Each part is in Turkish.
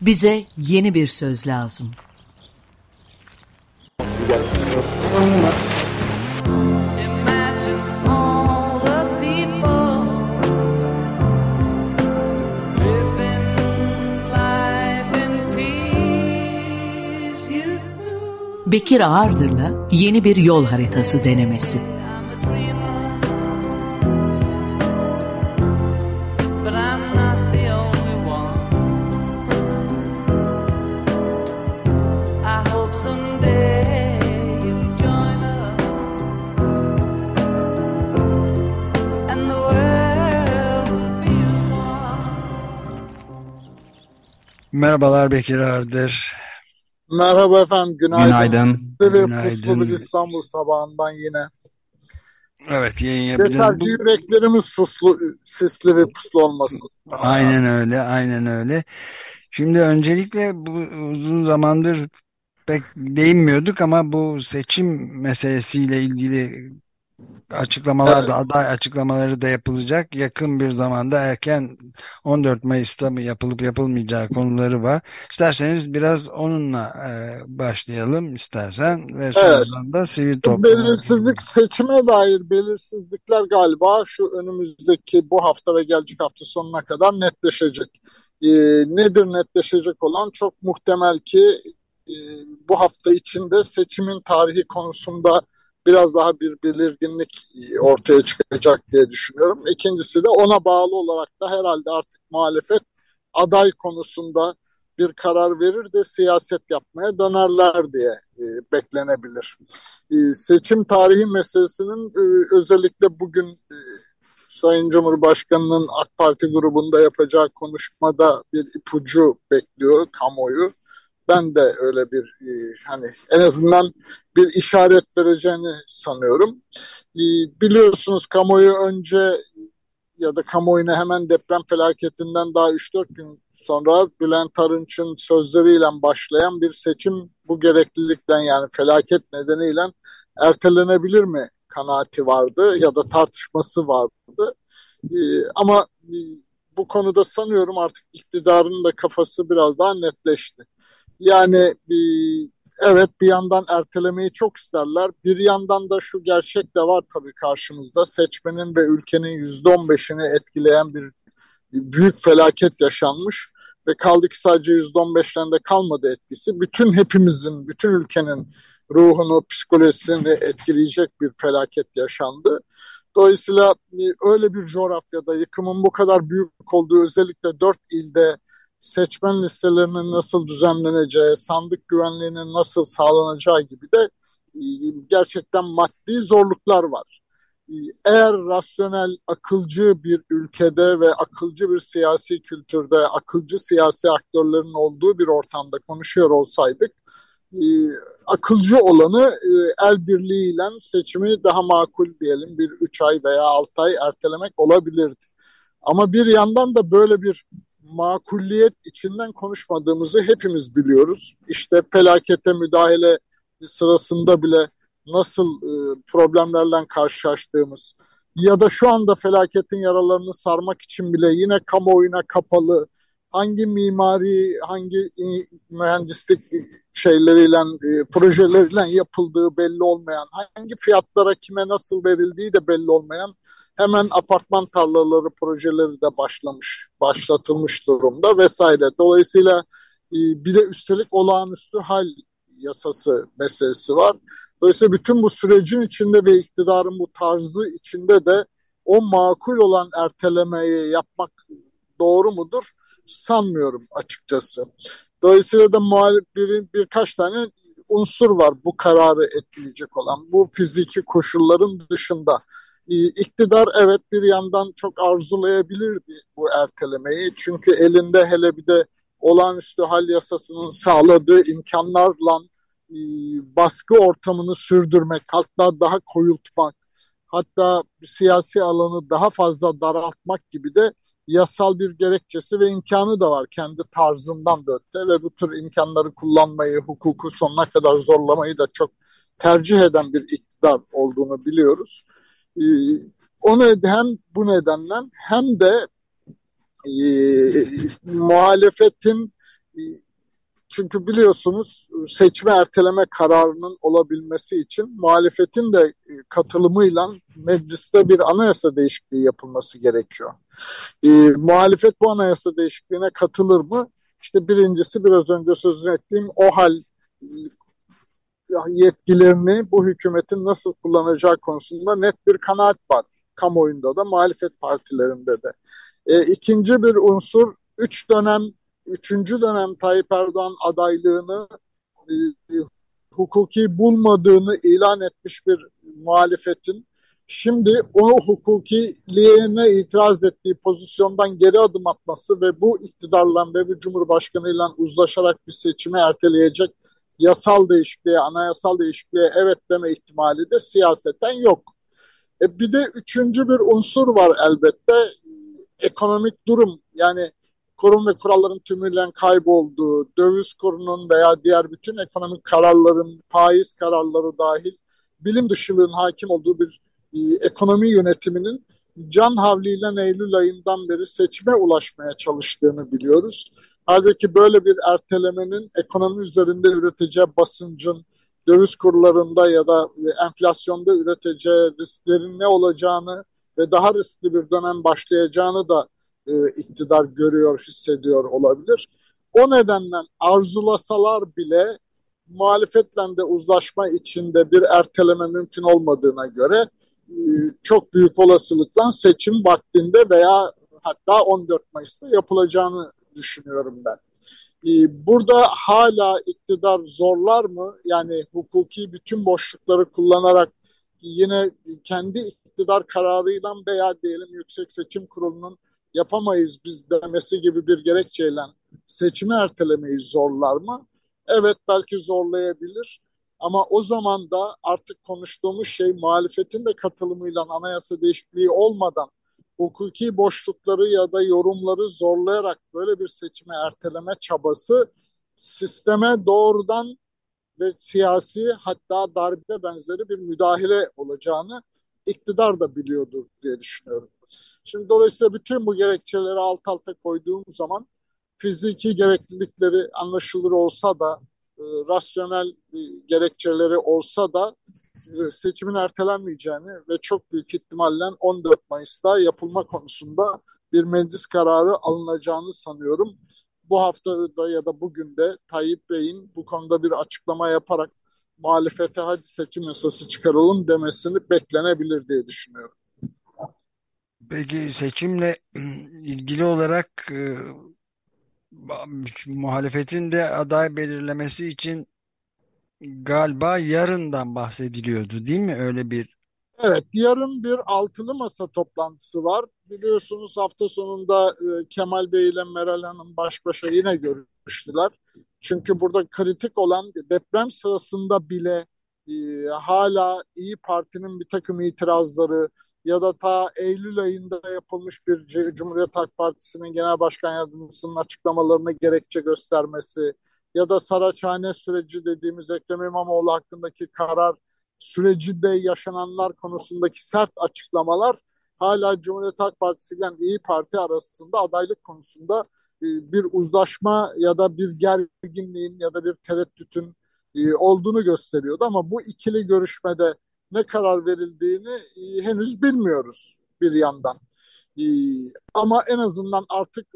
Bize yeni bir söz lazım. Bekir Ağırdır'la yeni bir yol haritası denemesi. Merhabalar Bekir Ardır. Merhaba efendim, günaydın. Günaydın. Günaydın. İstanbul sabahından yine. Evet yayın Yeter yapacağız. ki yüreklerimiz suslu, sisli ve puslu olmasın. Aynen öyle, aynen öyle. Şimdi öncelikle bu uzun zamandır pek değinmiyorduk ama bu seçim meselesiyle ilgili açıklamalar da Evet. aday açıklamaları da yapılacak. Yakın bir zamanda erken 14 Mayıs'ta mı yapılıp yapılmayacağı konuları var. İsterseniz biraz onunla e, başlayalım istersen ve sonradan da sivil toplum. belirsizlik, seçime dair belirsizlikler galiba şu önümüzdeki bu hafta ve gelecek hafta sonuna kadar netleşecek. Ee, nedir netleşecek olan? Çok muhtemel ki e, bu hafta içinde seçimin tarihi konusunda biraz daha bir belirginlik e, ortaya çıkacak diye düşünüyorum. İkincisi de ona bağlı olarak da herhalde artık muhalefet aday konusunda bir karar verir de siyaset yapmaya dönerler diye e, beklenebilir. E, seçim tarihi meselesinin e, özellikle bugün e, Sayın Cumhurbaşkanı'nın AK Parti grubunda yapacağı konuşmada bir ipucu bekliyor kamuoyu. Ben de öyle bir e, hani en azından bir işaret vereceğini sanıyorum. E, biliyorsunuz kamuoyu önce ya da kamuoyuna hemen deprem felaketinden daha 3-4 gün sonra Bülent Arınç'ın sözleriyle başlayan bir seçim bu gereklilikten yani felaket nedeniyle ertelenebilir mi kanaati vardı ya da tartışması vardı. Ee, ama e, bu konuda sanıyorum artık iktidarın da kafası biraz daha netleşti. Yani evet bir yandan ertelemeyi çok isterler. Bir yandan da şu gerçek de var tabii karşımızda. Seçmenin ve ülkenin yüzde on beşini etkileyen bir büyük felaket yaşanmış ve kaldı ki sadece yüzde on beşlerinde kalmadı etkisi. Bütün hepimizin, bütün ülkenin ruhunu, psikolojisini etkileyecek bir felaket yaşandı. Dolayısıyla e, öyle bir coğrafyada yıkımın bu kadar büyük olduğu özellikle dört ilde seçmen listelerinin nasıl düzenleneceği, sandık güvenliğinin nasıl sağlanacağı gibi de e, gerçekten maddi zorluklar var. E, Eğer rasyonel, akılcı bir ülkede ve akılcı bir siyasi kültürde, akılcı siyasi aktörlerin olduğu bir ortamda konuşuyor olsaydık, e, akılcı olanı el birliğiyle seçimi daha makul diyelim bir 3 ay veya 6 ay ertelemek olabilirdi. Ama bir yandan da böyle bir makulliyet içinden konuşmadığımızı hepimiz biliyoruz. İşte felakete müdahale sırasında bile nasıl e, problemlerle karşılaştığımız ya da şu anda felaketin yaralarını sarmak için bile yine kamuoyuna kapalı hangi mimari, hangi mühendislik şeyleriyle, e, projeleriyle yapıldığı belli olmayan, hangi fiyatlara kime nasıl verildiği de belli olmayan hemen apartman tarlaları projeleri de başlamış, başlatılmış durumda vesaire. Dolayısıyla e, bir de üstelik olağanüstü hal yasası meselesi var. Dolayısıyla bütün bu sürecin içinde ve iktidarın bu tarzı içinde de o makul olan ertelemeyi yapmak doğru mudur? Sanmıyorum açıkçası. Dolayısıyla da muhaliflerin birkaç tane unsur var bu kararı etkileyecek olan. Bu fiziki koşulların dışında. Ee, İktidar evet bir yandan çok arzulayabilirdi bu ertelemeyi. Çünkü elinde hele bir de olağanüstü hal yasasının sağladığı imkanlarla e, baskı ortamını sürdürmek, hatta daha koyultmak, hatta siyasi alanı daha fazla daraltmak gibi de yasal bir gerekçesi ve imkanı da var kendi tarzından da ve bu tür imkanları kullanmayı, hukuku sonuna kadar zorlamayı da çok tercih eden bir iktidar olduğunu biliyoruz. Ee, o neden hem bu nedenle hem de e, muhalefetin e, çünkü biliyorsunuz seçme erteleme kararının olabilmesi için muhalefetin de katılımıyla mecliste bir anayasa değişikliği yapılması gerekiyor. E, muhalefet bu anayasa değişikliğine katılır mı? İşte birincisi biraz önce sözünü ettiğim o hal yetkilerini bu hükümetin nasıl kullanacağı konusunda net bir kanaat var. Kamuoyunda da muhalefet partilerinde de. E, ikinci bir unsur üç dönem, üçüncü dönem Tayyip Erdoğan adaylığını e, hukuki bulmadığını ilan etmiş bir muhalefetin şimdi o hukukiliğine itiraz ettiği pozisyondan geri adım atması ve bu iktidarla ve bu cumhurbaşkanıyla uzlaşarak bir seçimi erteleyecek yasal değişikliğe, anayasal değişikliğe evet deme ihtimali de siyaseten yok. E bir de üçüncü bir unsur var elbette. Ekonomik durum yani kurum ve kuralların tümüyle kaybolduğu, döviz kurunun veya diğer bütün ekonomik kararların, faiz kararları dahil bilim dışılığın hakim olduğu bir e, ekonomi yönetiminin can havliyle Eylül ayından beri seçime ulaşmaya çalıştığını biliyoruz. Halbuki böyle bir ertelemenin ekonomi üzerinde üreteceği basıncın, döviz kurlarında ya da enflasyonda üreteceği risklerin ne olacağını ve daha riskli bir dönem başlayacağını da e, iktidar görüyor, hissediyor olabilir. O nedenle arzulasalar bile muhalefetle de uzlaşma içinde bir erteleme mümkün olmadığına göre e, çok büyük olasılıkla seçim vaktinde veya hatta 14 Mayıs'ta yapılacağını düşünüyorum ben. Ee, burada hala iktidar zorlar mı? Yani hukuki bütün boşlukları kullanarak yine kendi iktidar kararıyla veya diyelim Yüksek Seçim Kurulu'nun yapamayız biz demesi gibi bir gerekçeyle seçimi ertelemeyi zorlar mı? Evet belki zorlayabilir. Ama o zaman da artık konuştuğumuz şey muhalefetin de katılımıyla anayasa değişikliği olmadan hukuki boşlukları ya da yorumları zorlayarak böyle bir seçime erteleme çabası sisteme doğrudan ve siyasi hatta darbe benzeri bir müdahale olacağını iktidar da biliyordur diye düşünüyorum. Şimdi dolayısıyla bütün bu gerekçeleri alt alta koyduğum zaman fiziki gereklilikleri anlaşılır olsa da e, rasyonel e, gerekçeleri olsa da e, seçimin ertelenmeyeceğini ve çok büyük ihtimalle 14 Mayıs'ta yapılma konusunda bir meclis kararı alınacağını sanıyorum. Bu hafta da ya da bugün de Tayyip Bey'in bu konuda bir açıklama yaparak muhalefete hadi seçim yasası çıkaralım demesini beklenebilir diye düşünüyorum. Peki seçimle ilgili olarak e, muhalefetin de aday belirlemesi için galiba yarından bahsediliyordu değil mi? Öyle bir Evet, yarın bir altılı masa toplantısı var. Biliyorsunuz hafta sonunda e, Kemal Bey ile Meral Hanım baş başa yine görüştüler. Çünkü burada kritik olan deprem sırasında bile e, hala İyi Parti'nin bir takım itirazları ya da ta Eylül ayında yapılmış bir Cumhuriyet Halk Partisi'nin Genel Başkan Yardımcısının açıklamalarını gerekçe göstermesi, ya da Saraçhane süreci dediğimiz Ekrem İmamoğlu hakkındaki karar sürecinde yaşananlar konusundaki sert açıklamalar hala Cumhuriyet Halk Partisi ile İyi Parti arasında adaylık konusunda e, bir uzlaşma ya da bir gerginliğin ya da bir tereddütün e, olduğunu gösteriyordu. Ama bu ikili görüşmede ne karar verildiğini e, henüz bilmiyoruz bir yandan. Ama en azından artık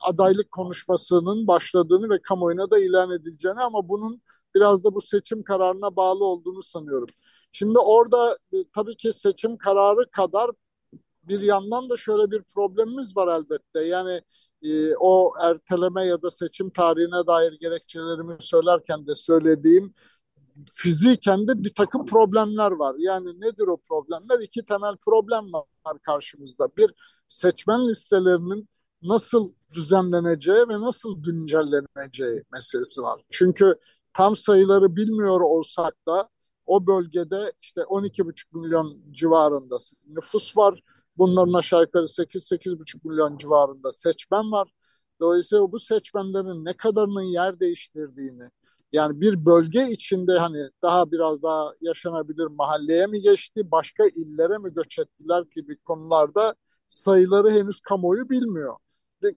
adaylık konuşmasının başladığını ve kamuoyuna da ilan edileceğini ama bunun biraz da bu seçim kararına bağlı olduğunu sanıyorum. Şimdi orada e, tabii ki seçim kararı kadar bir yandan da şöyle bir problemimiz var elbette. Yani e, o erteleme ya da seçim tarihine dair gerekçelerimi söylerken de söylediğim fiziken de bir takım problemler var. Yani nedir o problemler? İki temel problem var karşımızda. Bir seçmen listelerinin nasıl düzenleneceği ve nasıl güncelleneceği meselesi var. Çünkü tam sayıları bilmiyor olsak da o bölgede işte 12,5 milyon civarında nüfus var. Bunların aşağı yukarı 8-8,5 milyon civarında seçmen var. Dolayısıyla bu seçmenlerin ne kadarının yer değiştirdiğini, yani bir bölge içinde hani daha biraz daha yaşanabilir mahalleye mi geçti, başka illere mi göç ettiler gibi konularda sayıları henüz kamuoyu bilmiyor.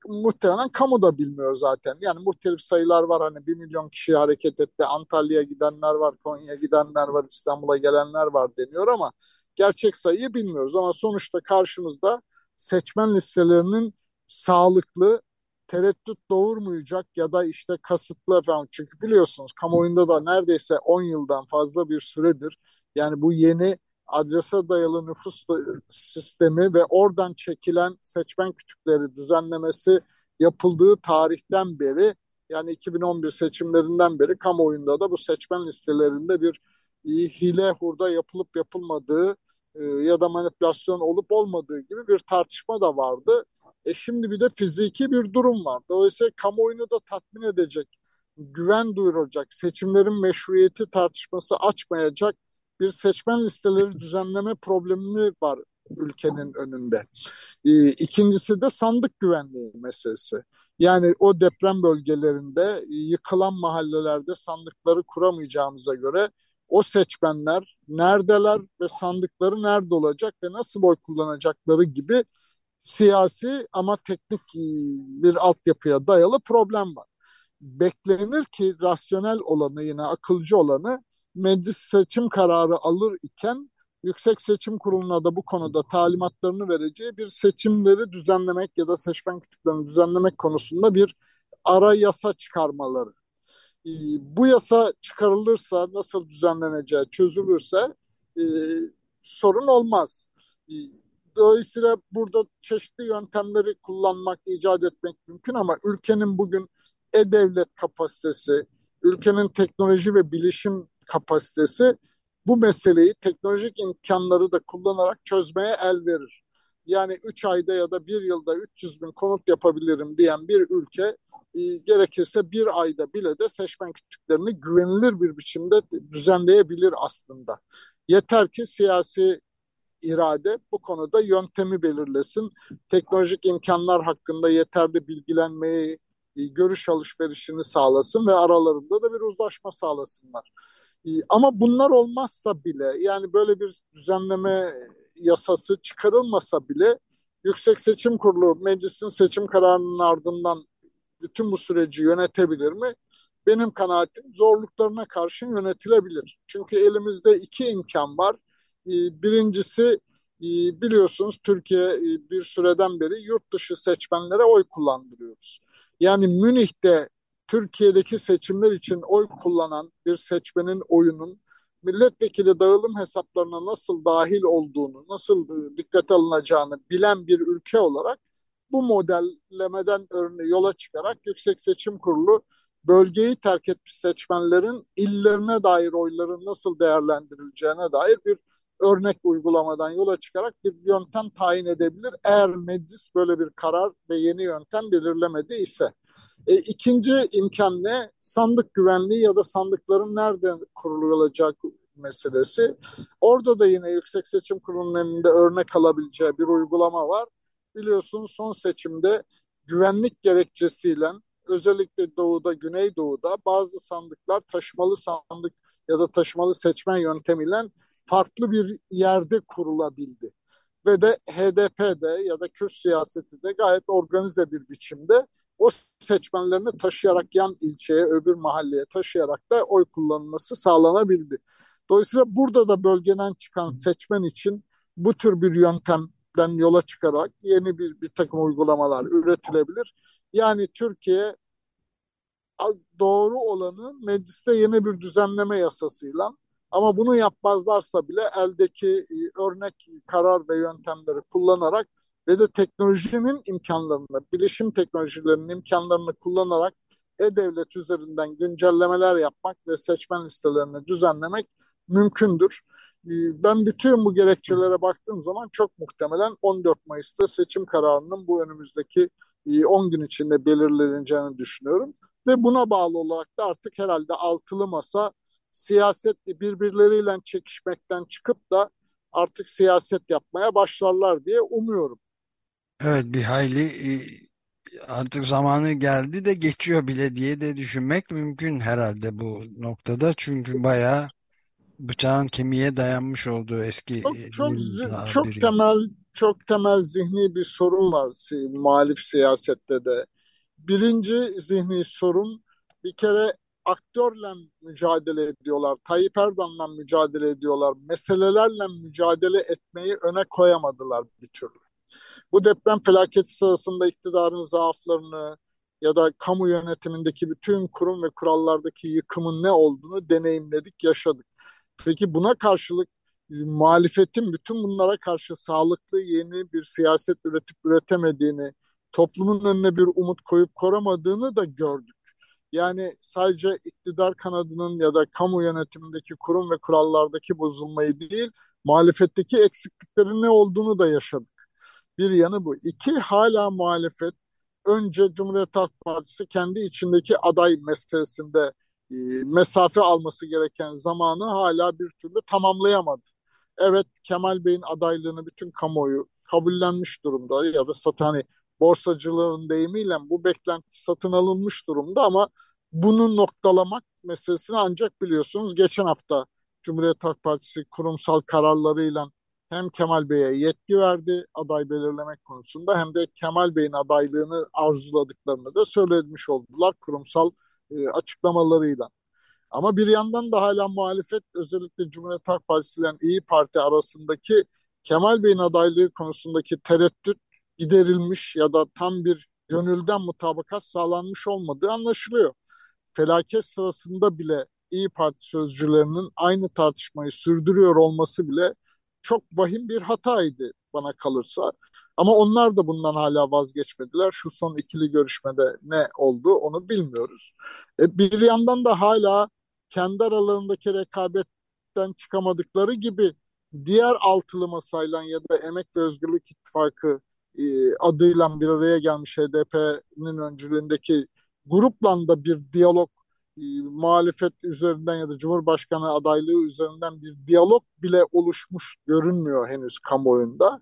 muhtemelen kamu da bilmiyor zaten. Yani muhtelif sayılar var hani bir milyon kişi hareket etti. Antalya'ya gidenler var, Konya'ya gidenler var, İstanbul'a gelenler var deniyor ama gerçek sayıyı bilmiyoruz. Ama sonuçta karşımızda seçmen listelerinin sağlıklı, tereddüt doğurmayacak ya da işte kasıtlı efendim. Çünkü biliyorsunuz kamuoyunda da neredeyse 10 yıldan fazla bir süredir yani bu yeni adrese dayalı nüfus sistemi ve oradan çekilen seçmen kütükleri düzenlemesi yapıldığı tarihten beri yani 2011 seçimlerinden beri kamuoyunda da bu seçmen listelerinde bir hile hurda yapılıp yapılmadığı e, ya da manipülasyon olup olmadığı gibi bir tartışma da vardı. E şimdi bir de fiziki bir durum var. Dolayısıyla kamuoyunu da tatmin edecek, güven duyuracak, seçimlerin meşruiyeti tartışması açmayacak bir seçmen listeleri düzenleme problemi var ülkenin önünde. E, ikincisi de sandık güvenliği meselesi. Yani o deprem bölgelerinde yıkılan mahallelerde sandıkları kuramayacağımıza göre o seçmenler neredeler ve sandıkları nerede olacak ve nasıl oy kullanacakları gibi siyasi ama teknik e, bir altyapıya dayalı problem var. Beklenir ki rasyonel olanı yine akılcı olanı meclis seçim kararı alır iken Yüksek Seçim Kurulu'na da bu konuda talimatlarını vereceği bir seçimleri düzenlemek ya da seçmen kütüklerini düzenlemek konusunda bir ara yasa çıkarmaları. Ee, bu yasa çıkarılırsa nasıl düzenleneceği çözülürse e, sorun olmaz. Dolayısıyla burada çeşitli yöntemleri kullanmak, icat etmek mümkün ama ülkenin bugün e-devlet kapasitesi, ülkenin teknoloji ve bilişim kapasitesi bu meseleyi teknolojik imkanları da kullanarak çözmeye el verir. Yani 3 ayda ya da 1 yılda 300 bin konut yapabilirim diyen bir ülke e, gerekirse bir ayda bile de seçmen kütüklerini güvenilir bir biçimde düzenleyebilir aslında. Yeter ki siyasi irade bu konuda yöntemi belirlesin. Teknolojik imkanlar hakkında yeterli bilgilenmeyi, e, görüş alışverişini sağlasın ve aralarında da bir uzlaşma sağlasınlar. E, ama bunlar olmazsa bile yani böyle bir düzenleme yasası çıkarılmasa bile Yüksek Seçim Kurulu meclisin seçim kararının ardından bütün bu süreci yönetebilir mi? Benim kanaatim zorluklarına karşın yönetilebilir. Çünkü elimizde iki imkan var. Ee, birincisi e, biliyorsunuz Türkiye e, bir süreden beri yurt dışı seçmenlere oy kullandırıyoruz. Yani Münih'te Türkiye'deki seçimler için oy kullanan bir seçmenin oyunun milletvekili dağılım hesaplarına nasıl dahil olduğunu, nasıl dikkate alınacağını bilen bir ülke olarak bu modellemeden örneği yola çıkarak Yüksek Seçim Kurulu bölgeyi terk etmiş seçmenlerin illerine dair oyların nasıl değerlendirileceğine dair bir örnek uygulamadan yola çıkarak bir yöntem tayin edebilir. Eğer meclis böyle bir karar ve yeni yöntem belirlemedi ise. E, ikinci imkan ne? Sandık güvenliği ya da sandıkların nerede kurulacak meselesi. Orada da yine Yüksek Seçim Kurulu'nun elinde örnek alabileceği bir uygulama var biliyorsun son seçimde güvenlik gerekçesiyle özellikle doğuda, güneydoğuda bazı sandıklar taşımalı sandık ya da taşımalı seçmen yöntemiyle farklı bir yerde kurulabildi. Ve de HDP'de ya da Kürt siyaseti de gayet organize bir biçimde o seçmenlerini taşıyarak yan ilçeye, öbür mahalleye taşıyarak da oy kullanılması sağlanabildi. Dolayısıyla burada da bölgeden çıkan seçmen için bu tür bir yöntem den yola çıkarak yeni bir, bir takım uygulamalar üretilebilir. Yani Türkiye doğru olanı mecliste yeni bir düzenleme yasasıyla ama bunu yapmazlarsa bile eldeki e, örnek karar ve yöntemleri kullanarak ve de teknolojinin imkanlarını, bilişim teknolojilerinin imkanlarını kullanarak e-devlet üzerinden güncellemeler yapmak ve seçmen listelerini düzenlemek mümkündür. Ee, ben bütün bu gerekçelere baktığım zaman çok muhtemelen 14 Mayıs'ta seçim kararının bu önümüzdeki 10 e, gün içinde belirleneceğini düşünüyorum. Ve buna bağlı olarak da artık herhalde altılı masa siyasetle birbirleriyle çekişmekten çıkıp da artık siyaset yapmaya başlarlar diye umuyorum. Evet bir hayli e, artık zamanı geldi de geçiyor bile diye de düşünmek mümkün herhalde bu noktada. Çünkü bayağı bıçağın kemiğe dayanmış olduğu eski çok çok, çok temel çok temel zihni bir sorun var muhalif siyasette de. Birinci zihni sorun bir kere aktörle mücadele ediyorlar. Tayyip Erdoğan'la mücadele ediyorlar. Meselelerle mücadele etmeyi öne koyamadılar bir türlü. Bu deprem felaketi sırasında iktidarın zaaflarını ya da kamu yönetimindeki bütün kurum ve kurallardaki yıkımın ne olduğunu deneyimledik, yaşadık. Peki buna karşılık muhalefetin bütün bunlara karşı sağlıklı yeni bir siyaset üretip üretemediğini, toplumun önüne bir umut koyup koramadığını da gördük. Yani sadece iktidar kanadının ya da kamu yönetimindeki kurum ve kurallardaki bozulmayı değil, muhalefetteki eksikliklerin ne olduğunu da yaşadık. Bir yanı bu. İki, hala muhalefet önce Cumhuriyet Halk Partisi kendi içindeki aday meselesinde e, mesafe alması gereken zamanı hala bir türlü tamamlayamadı. Evet Kemal Bey'in adaylığını bütün kamuoyu kabullenmiş durumda ya da sat hani borsacıların deyimiyle bu beklenti satın alınmış durumda ama bunu noktalamak meselesini ancak biliyorsunuz geçen hafta Cumhuriyet Halk Partisi kurumsal kararlarıyla hem Kemal Bey'e yetki verdi aday belirlemek konusunda hem de Kemal Bey'in adaylığını arzuladıklarını da söylemiş oldular kurumsal e, açıklamalarıyla. Ama bir yandan da hala muhalefet özellikle Cumhuriyet Halk Partisi ile İyi Parti arasındaki Kemal Bey'in adaylığı konusundaki tereddüt giderilmiş ya da tam bir gönülden mutabakat sağlanmış olmadığı anlaşılıyor. Felaket sırasında bile İyi Parti sözcülerinin aynı tartışmayı sürdürüyor olması bile çok vahim bir hataydı bana kalırsa. Ama onlar da bundan hala vazgeçmediler. Şu son ikili görüşmede ne oldu onu bilmiyoruz. E, bir yandan da hala kendi aralarındaki rekabetten çıkamadıkları gibi diğer altılı masayla ya da Emek ve Özgürlük İttifakı e, adıyla bir araya gelmiş HDP'nin öncülüğündeki grupla da bir diyalog e, muhalefet üzerinden ya da Cumhurbaşkanı adaylığı üzerinden bir diyalog bile oluşmuş görünmüyor henüz kamuoyunda.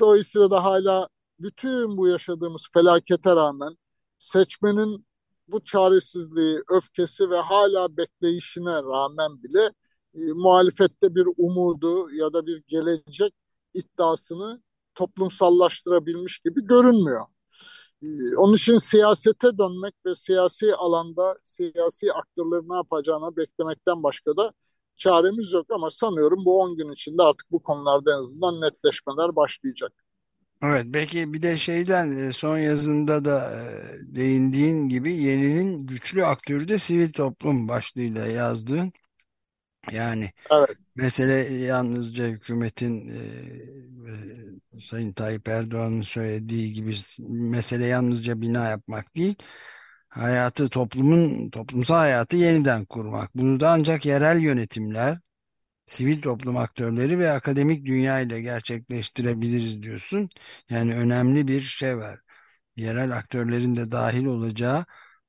Dolayısıyla da hala bütün bu yaşadığımız felakete rağmen seçmenin bu çaresizliği, öfkesi ve hala bekleyişine rağmen bile e, muhalefette bir umudu ya da bir gelecek iddiasını toplumsallaştırabilmiş gibi görünmüyor. Ee, onun için siyasete dönmek ve siyasi alanda siyasi aktörlerin ne yapacağını beklemekten başka da çaremiz yok ama sanıyorum bu 10 gün içinde artık bu konularda en azından netleşmeler başlayacak. Evet belki bir de şeyden e, son yazında da e, değindiğin gibi yeninin güçlü aktörü de sivil toplum başlığıyla yazdığın yani evet. mesele yalnızca hükümetin e, e, Sayın Tayyip Erdoğan'ın söylediği gibi mesele yalnızca bina yapmak değil hayatı toplumun toplumsal hayatı yeniden kurmak. Bunu da ancak yerel yönetimler, sivil toplum aktörleri ve akademik dünya ile gerçekleştirebiliriz diyorsun. Yani önemli bir şey var. Yerel aktörlerin de dahil olacağı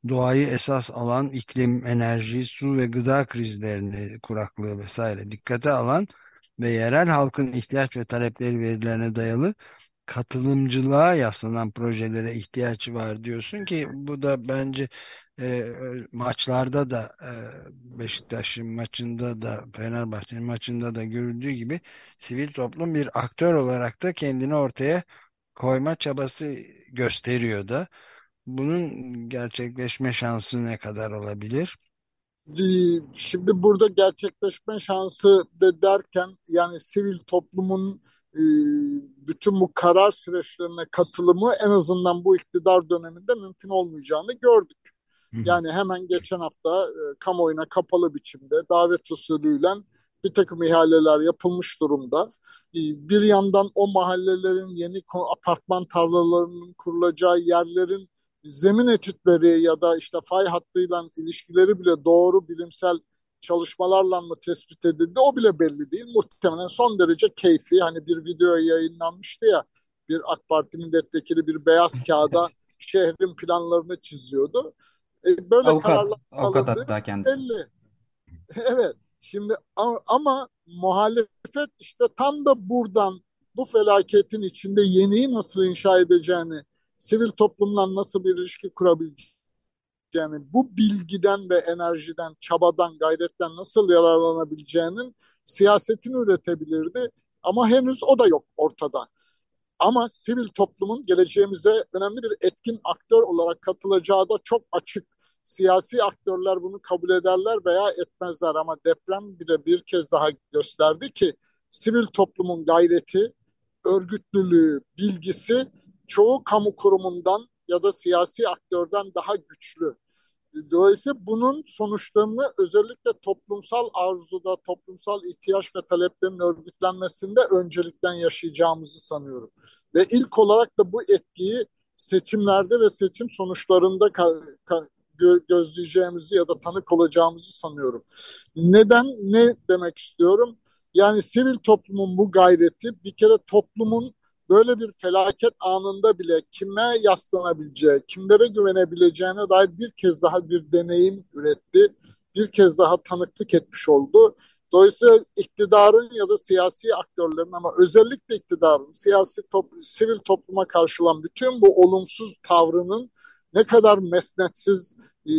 doğayı esas alan iklim, enerji, su ve gıda krizlerini, kuraklığı vesaire dikkate alan ve yerel halkın ihtiyaç ve talepleri verilerine dayalı katılımcılığa yaslanan projelere ihtiyaç var diyorsun ki bu da bence e, maçlarda da e, Beşiktaş'ın maçında da Fenerbahçe'nin maçında da görüldüğü gibi sivil toplum bir aktör olarak da kendini ortaya koyma çabası gösteriyor da. Bunun gerçekleşme şansı ne kadar olabilir? Ee, şimdi burada gerçekleşme şansı de derken yani sivil toplumun e, bütün bu karar süreçlerine katılımı en azından bu iktidar döneminde mümkün olmayacağını gördük. Yani hemen geçen hafta e, kamuoyuna kapalı biçimde davet usulüyle bir takım ihaleler yapılmış durumda. Ee, bir yandan o mahallelerin yeni apartman tarlalarının kurulacağı yerlerin zemin etütleri ya da işte fay hattıyla ilişkileri bile doğru bilimsel çalışmalarla mı tespit edildi o bile belli değil. Muhtemelen son derece keyfi hani bir video yayınlanmıştı ya bir AK Parti milletvekili bir beyaz kağıda şehrin planlarını çiziyordu. E, böyle avukat, kararlar avukat hatta kendisi. Belli. evet. Şimdi ama, ama muhalefet işte tam da buradan bu felaketin içinde yeniyi nasıl inşa edeceğini sivil toplumla nasıl bir ilişki kurabileceğini, bu bilgiden ve enerjiden, çabadan, gayretten nasıl yararlanabileceğinin siyasetini üretebilirdi. Ama henüz o da yok ortada. Ama sivil toplumun geleceğimize önemli bir etkin aktör olarak katılacağı da çok açık. Siyasi aktörler bunu kabul ederler veya etmezler ama deprem bile bir kez daha gösterdi ki sivil toplumun gayreti, örgütlülüğü, bilgisi çoğu kamu kurumundan ya da siyasi aktörden daha güçlü. Dolayısıyla bunun sonuçlarını özellikle toplumsal arzuda, toplumsal ihtiyaç ve taleplerin örgütlenmesinde öncelikten yaşayacağımızı sanıyorum. Ve ilk olarak da bu etkiyi seçimlerde ve seçim sonuçlarında gö gözleyeceğimizi ya da tanık olacağımızı sanıyorum. Neden? Ne demek istiyorum? Yani sivil toplumun bu gayreti bir kere toplumun böyle bir felaket anında bile kime yaslanabileceği, kimlere güvenebileceğine dair bir kez daha bir deneyim üretti. Bir kez daha tanıklık etmiş oldu. Dolayısıyla iktidarın ya da siyasi aktörlerin ama özellikle iktidarın siyasi top, sivil topluma karşılan bütün bu olumsuz tavrının ne kadar mesnetsiz, e,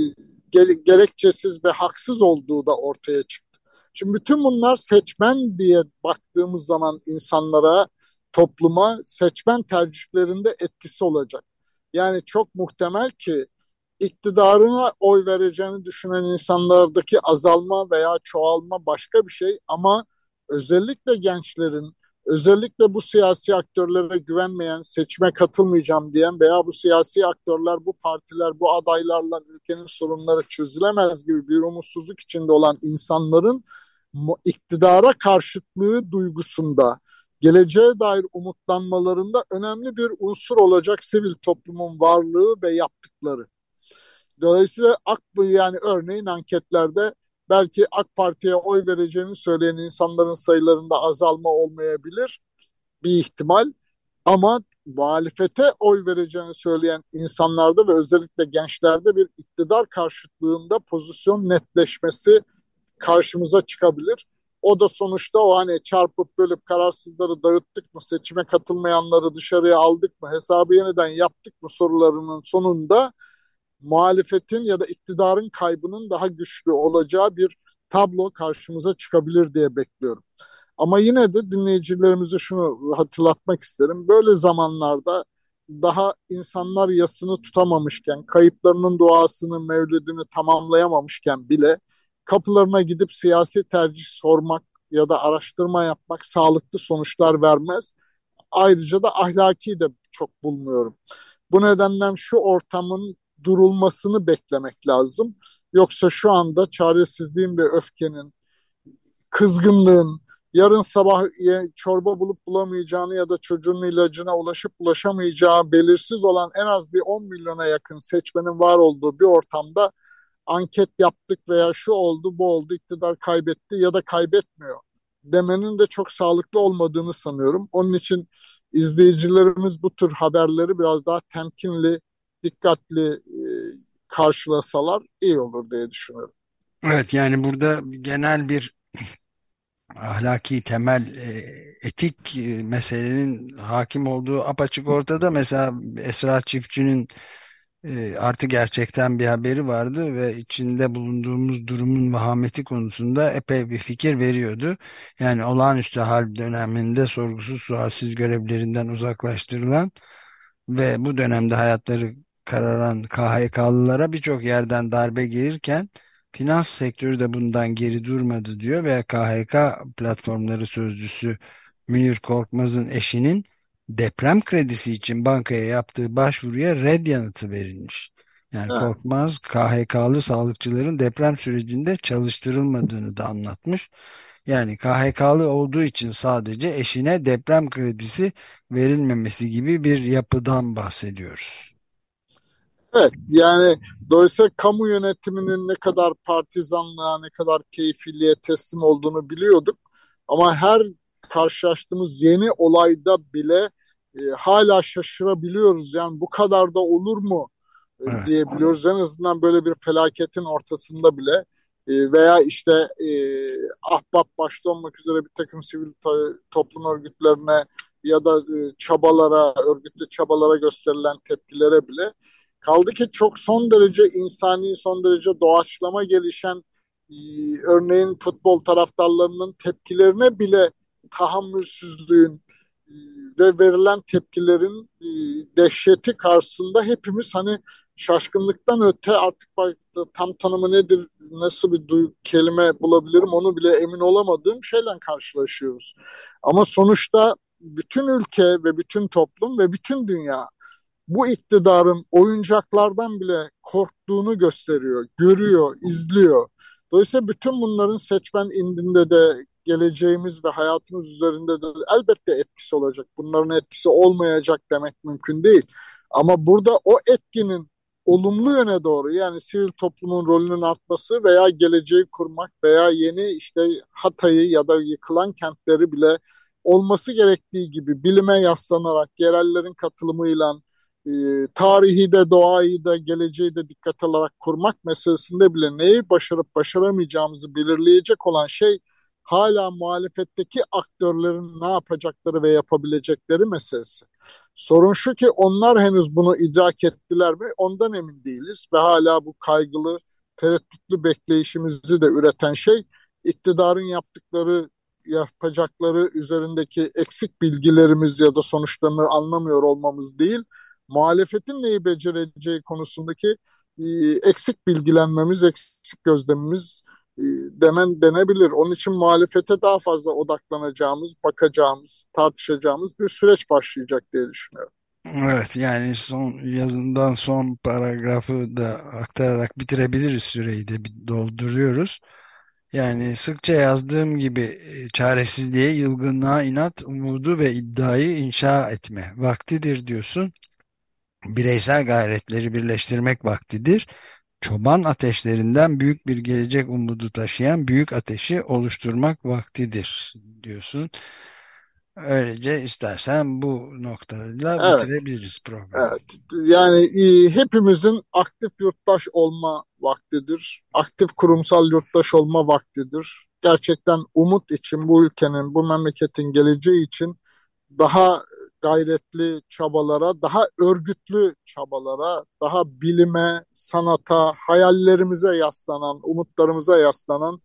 gerekçesiz ve haksız olduğu da ortaya çıktı. Şimdi bütün bunlar seçmen diye baktığımız zaman insanlara topluma seçmen tercihlerinde etkisi olacak. Yani çok muhtemel ki iktidarına oy vereceğini düşünen insanlardaki azalma veya çoğalma başka bir şey ama özellikle gençlerin, özellikle bu siyasi aktörlere güvenmeyen, seçime katılmayacağım diyen veya bu siyasi aktörler, bu partiler, bu adaylarla ülkenin sorunları çözülemez gibi bir umutsuzluk içinde olan insanların iktidara karşıtlığı duygusunda, geleceğe dair umutlanmalarında önemli bir unsur olacak sivil toplumun varlığı ve yaptıkları. Dolayısıyla AK yani örneğin anketlerde belki AK Parti'ye oy vereceğini söyleyen insanların sayılarında azalma olmayabilir bir ihtimal. Ama muhalefete oy vereceğini söyleyen insanlarda ve özellikle gençlerde bir iktidar karşıtlığında pozisyon netleşmesi karşımıza çıkabilir. O da sonuçta o hani çarpıp bölüp kararsızları dağıttık mı, seçime katılmayanları dışarıya aldık mı, hesabı yeniden yaptık mı sorularının sonunda muhalefetin ya da iktidarın kaybının daha güçlü olacağı bir tablo karşımıza çıkabilir diye bekliyorum. Ama yine de dinleyicilerimize şunu hatırlatmak isterim. Böyle zamanlarda daha insanlar yasını tutamamışken, kayıplarının duasını, mevlidini tamamlayamamışken bile kapılarına gidip siyasi tercih sormak ya da araştırma yapmak sağlıklı sonuçlar vermez. Ayrıca da ahlaki de çok bulmuyorum. Bu nedenden şu ortamın durulmasını beklemek lazım. Yoksa şu anda çaresizliğin ve öfkenin, kızgınlığın, yarın sabah çorba bulup bulamayacağını ya da çocuğun ilacına ulaşıp ulaşamayacağı belirsiz olan en az bir 10 milyona yakın seçmenin var olduğu bir ortamda anket yaptık veya şu oldu bu oldu iktidar kaybetti ya da kaybetmiyor demenin de çok sağlıklı olmadığını sanıyorum. Onun için izleyicilerimiz bu tür haberleri biraz daha temkinli, dikkatli e, karşılasalar iyi olur diye düşünüyorum. Evet yani burada genel bir ahlaki temel e, etik e, meselenin hakim olduğu apaçık ortada. Mesela Esra Çiftçi'nin e, artı gerçekten bir haberi vardı ve içinde bulunduğumuz durumun vahameti konusunda epey bir fikir veriyordu. Yani olağanüstü hal döneminde sorgusuz sualsiz görevlerinden uzaklaştırılan ve bu dönemde hayatları kararan KHK'lılara birçok yerden darbe gelirken finans sektörü de bundan geri durmadı diyor ve KHK platformları sözcüsü Münir Korkmaz'ın eşinin deprem kredisi için bankaya yaptığı başvuruya red yanıtı verilmiş. Yani ha. Korkmaz KHK'lı sağlıkçıların deprem sürecinde çalıştırılmadığını da anlatmış. Yani KHK'lı olduğu için sadece eşine deprem kredisi verilmemesi gibi bir yapıdan bahsediyoruz. Evet yani dolayısıyla kamu yönetiminin ne kadar partizanlığa ne kadar keyfiliğe teslim olduğunu biliyorduk. Ama her karşılaştığımız yeni olayda bile e, hala şaşırabiliyoruz. Yani bu kadar da olur mu e, evet. diyebiliyoruz. En azından böyle bir felaketin ortasında bile e, veya işte e, ahbap başta olmak üzere bir takım sivil to- toplum örgütlerine ya da e, çabalara, örgütlü çabalara gösterilen tepkilere bile kaldı ki çok son derece insani, son derece doğaçlama gelişen e, örneğin futbol taraftarlarının tepkilerine bile tahammülsüzlüğün ve verilen tepkilerin e, dehşeti karşısında hepimiz hani şaşkınlıktan öte artık tam tanımı nedir, nasıl bir duy, kelime bulabilirim onu bile emin olamadığım şeyle karşılaşıyoruz. Ama sonuçta bütün ülke ve bütün toplum ve bütün dünya bu iktidarın oyuncaklardan bile korktuğunu gösteriyor, görüyor, izliyor. Dolayısıyla bütün bunların seçmen indinde de geleceğimiz ve hayatımız üzerinde de elbette etkisi olacak. Bunların etkisi olmayacak demek mümkün değil. Ama burada o etkinin olumlu yöne doğru yani sivil toplumun rolünün artması veya geleceği kurmak veya yeni işte Hatay'ı ya da yıkılan kentleri bile olması gerektiği gibi bilime yaslanarak yerellerin katılımıyla e, tarihi de doğayı da geleceği de dikkat alarak kurmak meselesinde bile neyi başarıp başaramayacağımızı belirleyecek olan şey hala muhalefetteki aktörlerin ne yapacakları ve yapabilecekleri meselesi. Sorun şu ki onlar henüz bunu idrak ettiler mi ondan emin değiliz ve hala bu kaygılı, tereddütlü bekleyişimizi de üreten şey iktidarın yaptıkları, yapacakları üzerindeki eksik bilgilerimiz ya da sonuçlarını anlamıyor olmamız değil, muhalefetin neyi becereceği konusundaki eksik bilgilenmemiz, eksik gözlemimiz demen denebilir. Onun için muhalefete daha fazla odaklanacağımız, bakacağımız, tartışacağımız bir süreç başlayacak diye düşünüyorum. Evet yani son yazından son paragrafı da aktararak bitirebiliriz süreyi de dolduruyoruz. Yani sıkça yazdığım gibi e, çaresizliğe, yılgınlığa inat, umudu ve iddiayı inşa etme vaktidir diyorsun. Bireysel gayretleri birleştirmek vaktidir çoban ateşlerinden büyük bir gelecek umudu taşıyan büyük ateşi oluşturmak vaktidir diyorsun. Öylece istersen bu noktada evet. bitirebiliriz programı. Evet. Yani e, hepimizin aktif yurttaş olma vaktidir. Aktif kurumsal yurttaş olma vaktidir. Gerçekten umut için bu ülkenin, bu memleketin geleceği için daha gayretli çabalara, daha örgütlü çabalara, daha bilime, sanata, hayallerimize yaslanan, umutlarımıza yaslanan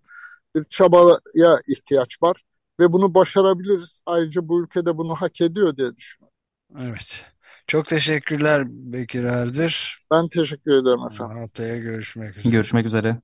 bir çabaya ihtiyaç var. Ve bunu başarabiliriz. Ayrıca bu ülkede bunu hak ediyor diye düşünüyorum. Evet. Çok teşekkürler Bekir Erdir. Ben teşekkür ederim efendim. Haftaya görüşmek üzere. Görüşmek üzere.